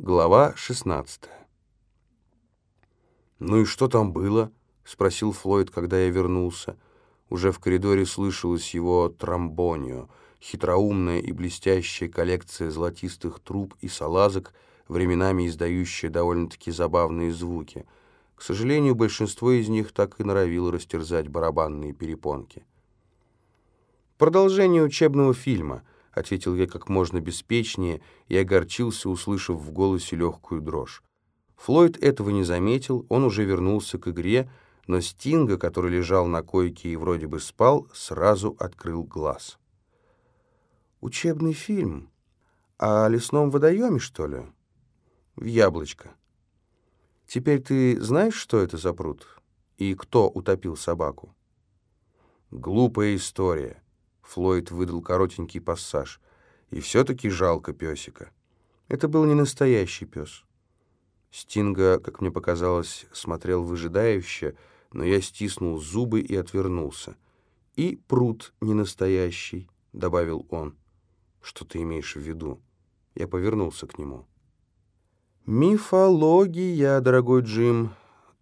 Глава 16 «Ну и что там было?» — спросил Флойд, когда я вернулся. Уже в коридоре слышалось его тромбонио, хитроумная и блестящая коллекция золотистых труб и салазок, временами издающая довольно-таки забавные звуки. К сожалению, большинство из них так и норовило растерзать барабанные перепонки. Продолжение учебного фильма —— ответил я как можно беспечнее и огорчился, услышав в голосе легкую дрожь. Флойд этого не заметил, он уже вернулся к игре, но Стинга, который лежал на койке и вроде бы спал, сразу открыл глаз. «Учебный фильм? О лесном водоеме, что ли?» «В яблочко. Теперь ты знаешь, что это за пруд? И кто утопил собаку?» «Глупая история». Флойд выдал коротенький пассаж. И все-таки жалко песика. Это был не настоящий пес. Стинга, как мне показалось, смотрел выжидающе, но я стиснул зубы и отвернулся. «И пруд не настоящий», — добавил он. «Что ты имеешь в виду?» Я повернулся к нему. «Мифология, дорогой Джим,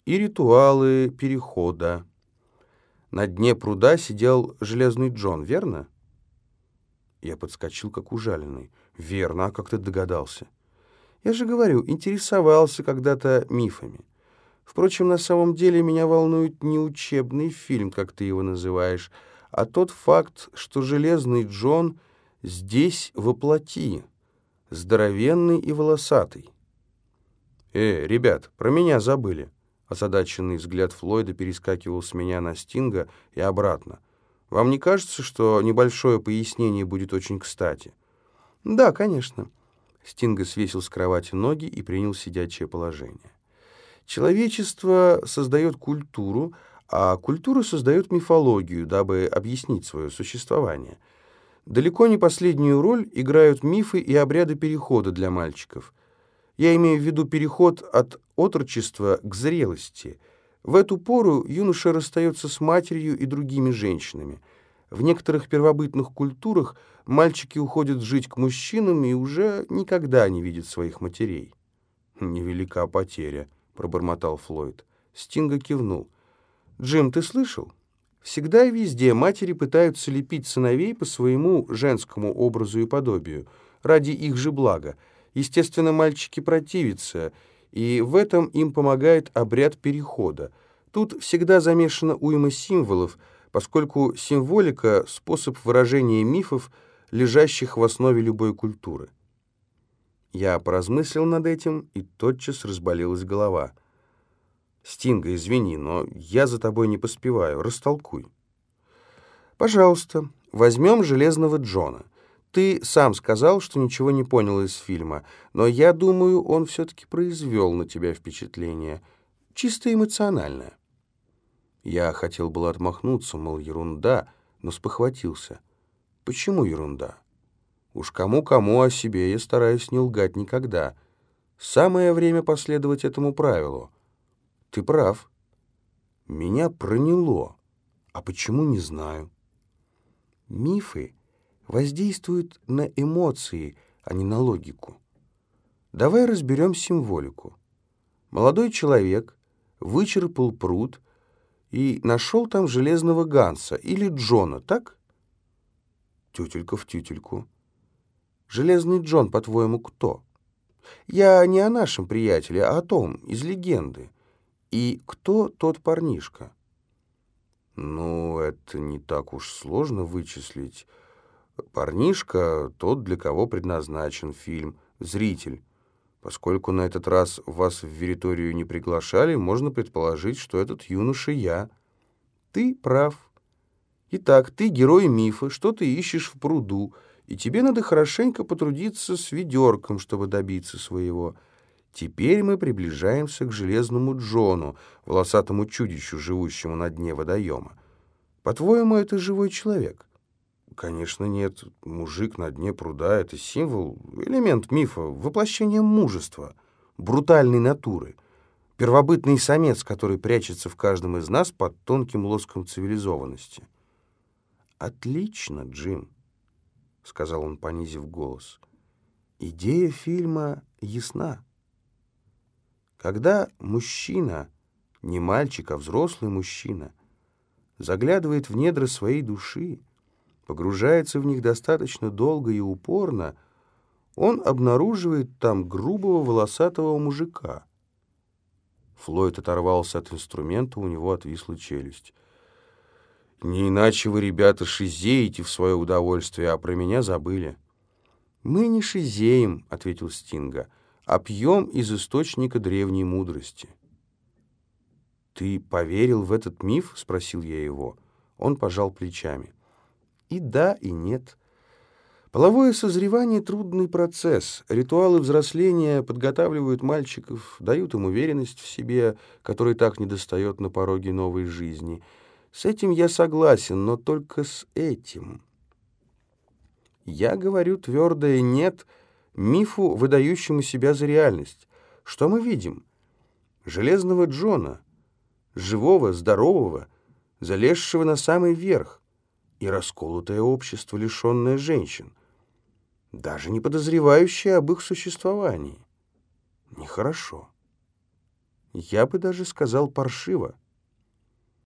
и ритуалы перехода». На дне пруда сидел Железный Джон, верно? Я подскочил, как ужаленный. Верно, а как ты догадался? Я же говорю, интересовался когда-то мифами. Впрочем, на самом деле меня волнует не учебный фильм, как ты его называешь, а тот факт, что Железный Джон здесь воплоти, здоровенный и волосатый. «Э, ребят, про меня забыли». Озадаченный взгляд Флойда перескакивал с меня на Стинга и обратно. «Вам не кажется, что небольшое пояснение будет очень кстати?» «Да, конечно». Стинга свесил с кровати ноги и принял сидячее положение. «Человечество создает культуру, а культура создает мифологию, дабы объяснить свое существование. Далеко не последнюю роль играют мифы и обряды перехода для мальчиков. Я имею в виду переход от отрочества к зрелости. В эту пору юноша расстается с матерью и другими женщинами. В некоторых первобытных культурах мальчики уходят жить к мужчинам и уже никогда не видят своих матерей. «Невелика потеря», — пробормотал Флойд. Стинга кивнул. «Джим, ты слышал? Всегда и везде матери пытаются лепить сыновей по своему женскому образу и подобию, ради их же блага. Естественно, мальчики противятся, и в этом им помогает обряд перехода. Тут всегда замешана уйма символов, поскольку символика — способ выражения мифов, лежащих в основе любой культуры. Я поразмыслил над этим, и тотчас разболелась голова. «Стинга, извини, но я за тобой не поспеваю. Растолкуй». «Пожалуйста, возьмем Железного Джона». Ты сам сказал, что ничего не понял из фильма, но я думаю, он все-таки произвел на тебя впечатление. Чисто эмоциональное. Я хотел было отмахнуться, мол, ерунда, но спохватился. Почему ерунда? Уж кому-кому о себе я стараюсь не лгать никогда. Самое время последовать этому правилу. Ты прав. Меня проняло. А почему, не знаю. Мифы воздействуют на эмоции, а не на логику. Давай разберем символику. Молодой человек вычерпал пруд и нашел там железного Ганса или Джона, так? Тютелька в тютельку. Железный Джон, по-твоему, кто? Я не о нашем приятеле, а о том, из легенды. И кто тот парнишка? Ну, это не так уж сложно вычислить. Парнишка — тот, для кого предназначен фильм, зритель. Поскольку на этот раз вас в Вериторию не приглашали, можно предположить, что этот юноша я. Ты прав. Итак, ты герой мифа, что ты ищешь в пруду, и тебе надо хорошенько потрудиться с ведерком, чтобы добиться своего. Теперь мы приближаемся к железному Джону, волосатому чудищу, живущему на дне водоема. По-твоему, это живой человек?» Конечно, нет. Мужик на дне пруда — это символ, элемент мифа, воплощение мужества, брутальной натуры, первобытный самец, который прячется в каждом из нас под тонким лоском цивилизованности. «Отлично, Джим», — сказал он, понизив голос. «Идея фильма ясна». Когда мужчина, не мальчик, а взрослый мужчина, заглядывает в недра своей души, погружается в них достаточно долго и упорно, он обнаруживает там грубого волосатого мужика. Флойд оторвался от инструмента, у него отвисла челюсть. «Не иначе вы, ребята, шизеете в свое удовольствие, а про меня забыли». «Мы не шизеем», — ответил Стинга, — «а пьем из источника древней мудрости». «Ты поверил в этот миф?» — спросил я его. Он пожал плечами. «И да, и нет». Половое созревание — трудный процесс. Ритуалы взросления подготавливают мальчиков, дают им уверенность в себе, которой так недостает на пороге новой жизни. С этим я согласен, но только с этим. Я говорю твердое «нет» мифу, выдающему себя за реальность. Что мы видим? Железного Джона, живого, здорового, залезшего на самый верх, и расколотое общество, лишенное женщин — даже не подозревающие об их существовании. Нехорошо. Я бы даже сказал паршиво.